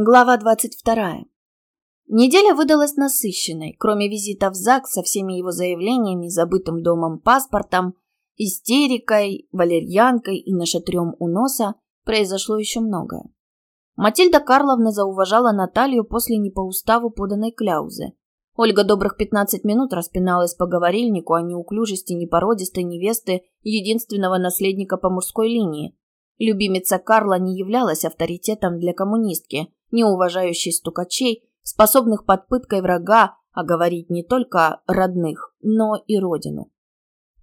Глава 22. Неделя выдалась насыщенной. Кроме визита в ЗАГС со всеми его заявлениями, забытым домом паспортом, истерикой, валерьянкой и нашатрем у носа, произошло еще многое. Матильда Карловна зауважала Наталью после не по уставу поданной кляузы. Ольга добрых 15 минут распиналась по говорильнику о неуклюжести непородистой невесты единственного наследника по мужской линии. Любимица Карла не являлась авторитетом для коммунистки – не уважающий стукачей, способных под пыткой врага оговорить не только родных, но и родину.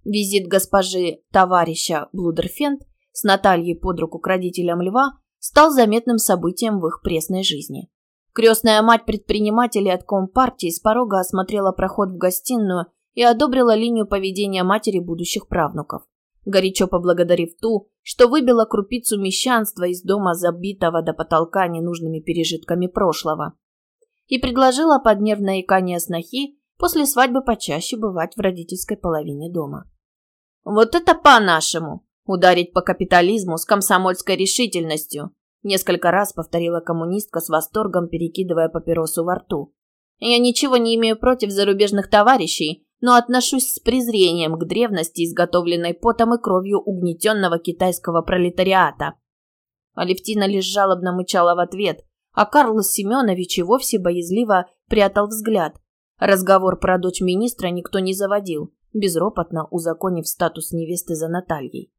Визит госпожи товарища Блудерфенд с Натальей под руку к родителям Льва стал заметным событием в их пресной жизни. Крестная мать предпринимателей от Компартии с порога осмотрела проход в гостиную и одобрила линию поведения матери будущих правнуков горячо поблагодарив ту, что выбила крупицу мещанства из дома, забитого до потолка ненужными пережитками прошлого, и предложила под нервное икание снохи после свадьбы почаще бывать в родительской половине дома. «Вот это по-нашему! Ударить по капитализму с комсомольской решительностью!» Несколько раз повторила коммунистка с восторгом, перекидывая папиросу во рту. «Я ничего не имею против зарубежных товарищей, но отношусь с презрением к древности, изготовленной потом и кровью угнетенного китайского пролетариата. Алевтина лишь жалобно мычала в ответ, а Карл Семенович и вовсе боязливо прятал взгляд. Разговор про дочь министра никто не заводил, безропотно узаконив статус невесты за Натальей.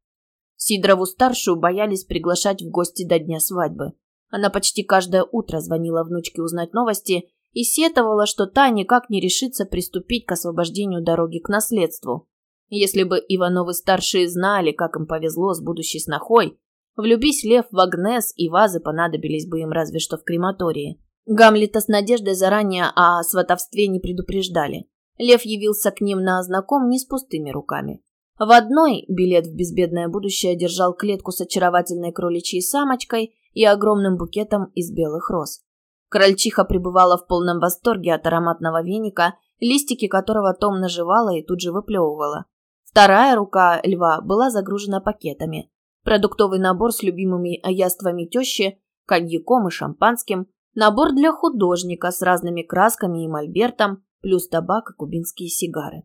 Сидорову-старшую боялись приглашать в гости до дня свадьбы. Она почти каждое утро звонила внучке узнать новости и сетовала, что та никак не решится приступить к освобождению дороги к наследству. Если бы Ивановы-старшие знали, как им повезло с будущей снохой, влюбись Лев в Агнес, и вазы понадобились бы им разве что в крематории. Гамлета с Надеждой заранее о сватовстве не предупреждали. Лев явился к ним на знаком не с пустыми руками. В одной билет в безбедное будущее держал клетку с очаровательной кроличьей самочкой и огромным букетом из белых роз. Крольчиха пребывала в полном восторге от ароматного веника, листики которого Том наживала и тут же выплевывала. Вторая рука льва была загружена пакетами. Продуктовый набор с любимыми яствами тещи, коньяком и шампанским, набор для художника с разными красками и мольбертом, плюс табак и кубинские сигары.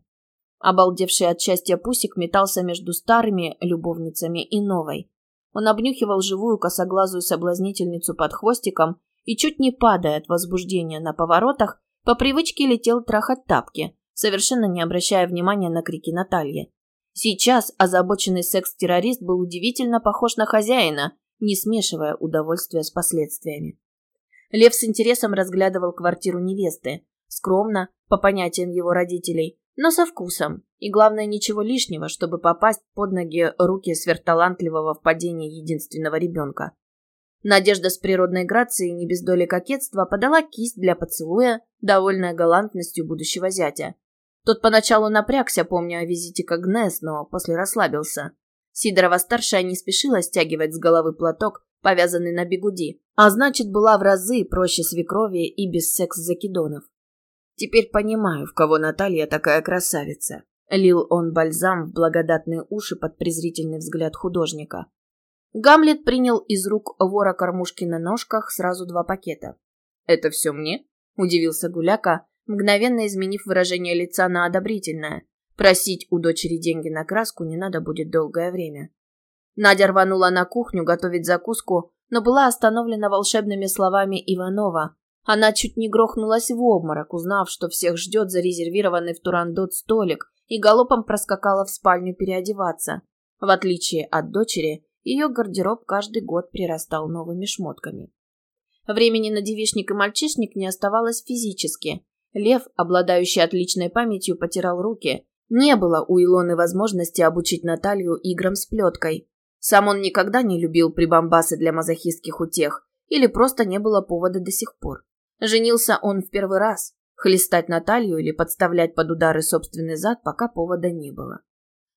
Обалдевший от счастья Пусик метался между старыми любовницами и новой. Он обнюхивал живую косоглазую соблазнительницу под хвостиком и, чуть не падая от возбуждения на поворотах, по привычке летел трахать тапки, совершенно не обращая внимания на крики Натальи. Сейчас озабоченный секс-террорист был удивительно похож на хозяина, не смешивая удовольствия с последствиями. Лев с интересом разглядывал квартиру невесты. Скромно, по понятиям его родителей, но со вкусом. И главное, ничего лишнего, чтобы попасть под ноги руки сверхталантливого в падении единственного ребенка. Надежда с природной грацией, не без доли кокетства, подала кисть для поцелуя, довольная галантностью будущего зятя. Тот поначалу напрягся, помня о визите к Агнес, но после расслабился. Сидорова-старшая не спешила стягивать с головы платок, повязанный на бегуди, а значит, была в разы проще свекрови и без секс-закидонов. «Теперь понимаю, в кого Наталья такая красавица», — лил он бальзам в благодатные уши под презрительный взгляд художника. Гамлет принял из рук вора кормушки на ножках сразу два пакета. «Это все мне?» – удивился Гуляка, мгновенно изменив выражение лица на одобрительное. Просить у дочери деньги на краску не надо будет долгое время. Надя рванула на кухню готовить закуску, но была остановлена волшебными словами Иванова. Она чуть не грохнулась в обморок, узнав, что всех ждет зарезервированный в Турандот столик, и галопом проскакала в спальню переодеваться. В отличие от дочери, ее гардероб каждый год прирастал новыми шмотками. Времени на девишник и мальчишник не оставалось физически. Лев, обладающий отличной памятью, потирал руки. Не было у Илоны возможности обучить Наталью играм с плеткой. Сам он никогда не любил прибамбасы для мазохистских утех, или просто не было повода до сих пор. Женился он в первый раз. Хлестать Наталью или подставлять под удары собственный зад, пока повода не было.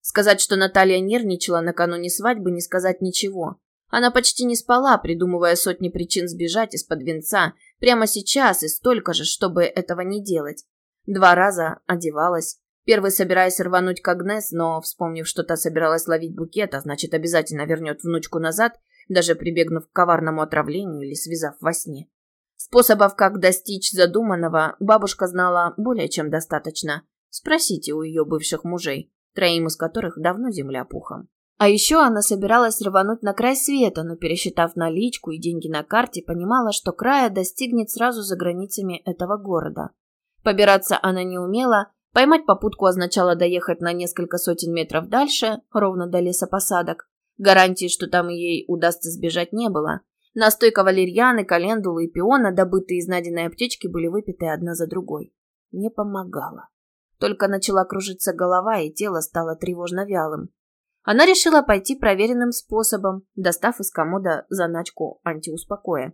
Сказать, что Наталья нервничала накануне свадьбы, не сказать ничего. Она почти не спала, придумывая сотни причин сбежать из-под венца прямо сейчас и столько же, чтобы этого не делать. Два раза одевалась. Первый, собираясь рвануть к Агнес, но, вспомнив, что та собиралась ловить букет, а значит, обязательно вернет внучку назад, даже прибегнув к коварному отравлению или связав во сне. Способов, как достичь задуманного, бабушка знала более чем достаточно. Спросите у ее бывших мужей, троим из которых давно земля пухом. А еще она собиралась рвануть на край света, но, пересчитав наличку и деньги на карте, понимала, что края достигнет сразу за границами этого города. Побираться она не умела, поймать попутку означало доехать на несколько сотен метров дальше, ровно до лесопосадок. Гарантии, что там ей удастся сбежать, не было. Настойка валерьяны, календулы и пиона, добытые из найденной аптечки, были выпиты одна за другой. Не помогало. Только начала кружиться голова, и тело стало тревожно вялым. Она решила пойти проверенным способом, достав из комода заначку антиуспокоя.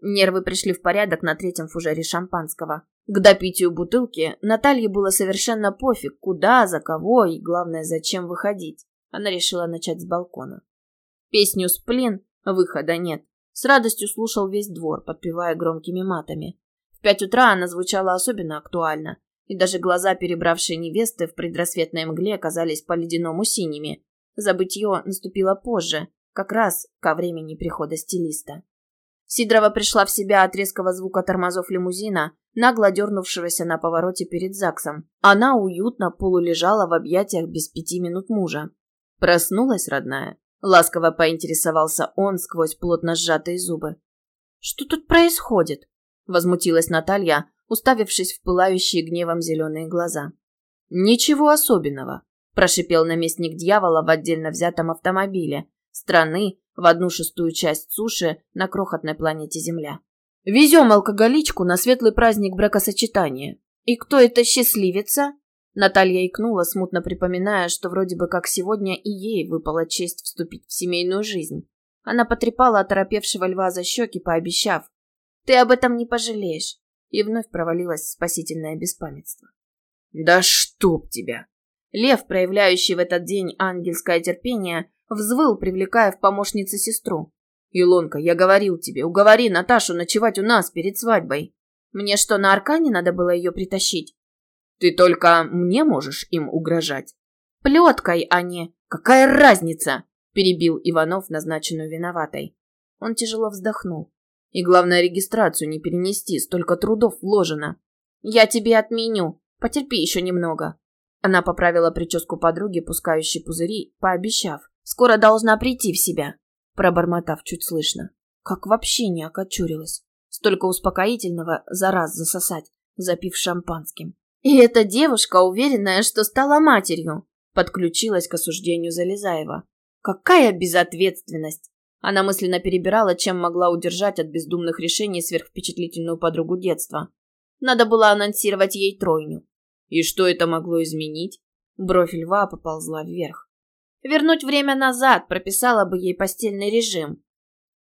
Нервы пришли в порядок на третьем фужере шампанского. К допитию бутылки Наталье было совершенно пофиг, куда, за кого и, главное, зачем выходить. Она решила начать с балкона. Песню «Сплин» выхода нет. С радостью слушал весь двор, подпевая громкими матами. В пять утра она звучала особенно актуально, и даже глаза перебравшей невесты в предрассветной мгле оказались по-ледяному синими. Забытье наступило позже, как раз ко времени прихода стилиста. Сидорова пришла в себя от резкого звука тормозов лимузина, нагло дернувшегося на повороте перед ЗАГСом. Она уютно полулежала в объятиях без пяти минут мужа. Проснулась, родная. Ласково поинтересовался он сквозь плотно сжатые зубы. «Что тут происходит?» Возмутилась Наталья, уставившись в пылающие гневом зеленые глаза. «Ничего особенного», – прошипел наместник дьявола в отдельно взятом автомобиле страны в одну шестую часть суши на крохотной планете Земля. «Везем алкоголичку на светлый праздник бракосочетания. И кто это счастливица?» Наталья икнула, смутно припоминая, что вроде бы как сегодня и ей выпала честь вступить в семейную жизнь. Она потрепала оторопевшего льва за щеки, пообещав. «Ты об этом не пожалеешь!» И вновь провалилась в спасительное беспамятство. «Да чтоб тебя!» Лев, проявляющий в этот день ангельское терпение, взвыл, привлекая в помощницы сестру. «Илонка, я говорил тебе, уговори Наташу ночевать у нас перед свадьбой. Мне что, на Аркане надо было ее притащить?» Ты только мне можешь им угрожать. Плеткой, а не... Какая разница? Перебил Иванов, назначенную виноватой. Он тяжело вздохнул. И главное, регистрацию не перенести, столько трудов вложено. Я тебе отменю. Потерпи еще немного. Она поправила прическу подруги, пускающей пузыри, пообещав. Скоро должна прийти в себя. Пробормотав чуть слышно. Как вообще не окочурилась. Столько успокоительного за раз засосать, запив шампанским. И эта девушка, уверенная, что стала матерью, подключилась к осуждению Залезаева. Какая безответственность! Она мысленно перебирала, чем могла удержать от бездумных решений сверхвпечатлительную подругу детства. Надо было анонсировать ей тройню. И что это могло изменить? Бровь льва поползла вверх. Вернуть время назад прописала бы ей постельный режим.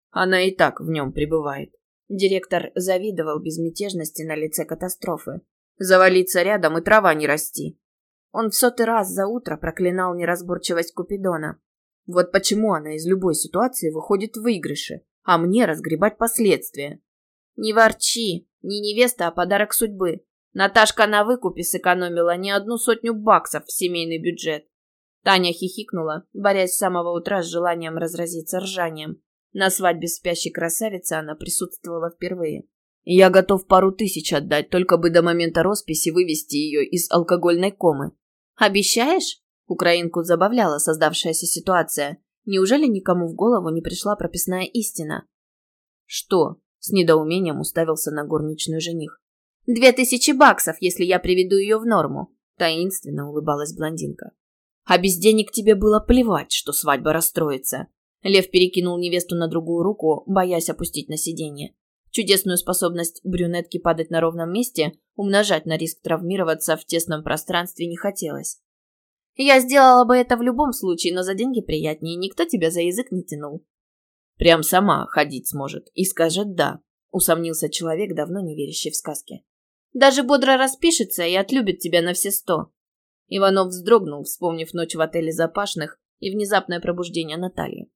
Она и так в нем пребывает. Директор завидовал безмятежности на лице катастрофы. Завалиться рядом и трава не расти. Он в сотый раз за утро проклинал неразборчивость Купидона. Вот почему она из любой ситуации выходит в выигрыше, а мне разгребать последствия. Не ворчи, не невеста, а подарок судьбы. Наташка на выкупе сэкономила не одну сотню баксов в семейный бюджет. Таня хихикнула, борясь с самого утра с желанием разразиться ржанием. На свадьбе спящей красавицы она присутствовала впервые. Я готов пару тысяч отдать, только бы до момента росписи вывести ее из алкогольной комы. Обещаешь? Украинку забавляла создавшаяся ситуация. Неужели никому в голову не пришла прописная истина? Что? С недоумением уставился на горничную жених. Две тысячи баксов, если я приведу ее в норму. Таинственно улыбалась блондинка. А без денег тебе было плевать, что свадьба расстроится. Лев перекинул невесту на другую руку, боясь опустить на сиденье. Чудесную способность брюнетки падать на ровном месте умножать на риск травмироваться в тесном пространстве не хотелось. Я сделала бы это в любом случае, но за деньги приятнее, никто тебя за язык не тянул. Прям сама ходить сможет и скажет «да», усомнился человек, давно не верящий в сказки. Даже бодро распишется и отлюбит тебя на все сто. Иванов вздрогнул, вспомнив ночь в отеле Запашных и внезапное пробуждение Натальи.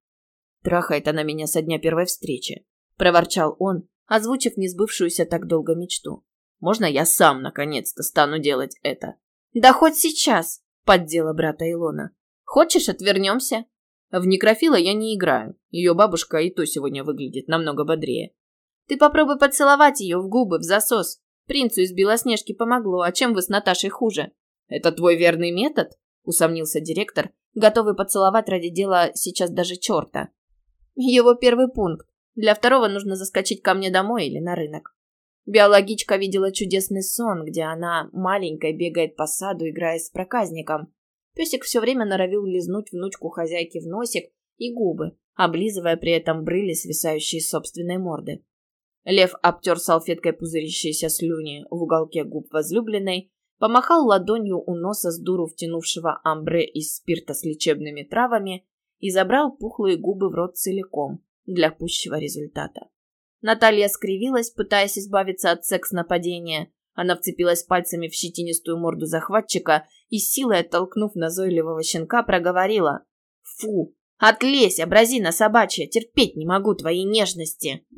«Трахает она меня со дня первой встречи», – проворчал он, озвучив несбывшуюся так долго мечту. «Можно я сам, наконец-то, стану делать это?» «Да хоть сейчас!» – поддела брата Илона. «Хочешь, отвернемся?» В некрофила я не играю. Ее бабушка и то сегодня выглядит намного бодрее. Ты попробуй поцеловать ее в губы, в засос. Принцу из Белоснежки помогло, а чем вы с Наташей хуже? Это твой верный метод? Усомнился директор, готовый поцеловать ради дела сейчас даже черта. Его первый пункт. Для второго нужно заскочить ко мне домой или на рынок. Биологичка видела чудесный сон, где она, маленькая, бегает по саду, играя с проказником. Песик все время норовил лизнуть внучку хозяйки в носик и губы, облизывая при этом брыли, свисающие с собственной морды. Лев обтер салфеткой пузырящиеся слюни в уголке губ возлюбленной, помахал ладонью у носа с дуру втянувшего амбре из спирта с лечебными травами и забрал пухлые губы в рот целиком для пущего результата. Наталья скривилась, пытаясь избавиться от секс-нападения. Она вцепилась пальцами в щетинистую морду захватчика и силой оттолкнув назойливого щенка проговорила. «Фу! Отлезь, образина собачья! Терпеть не могу твои нежности!»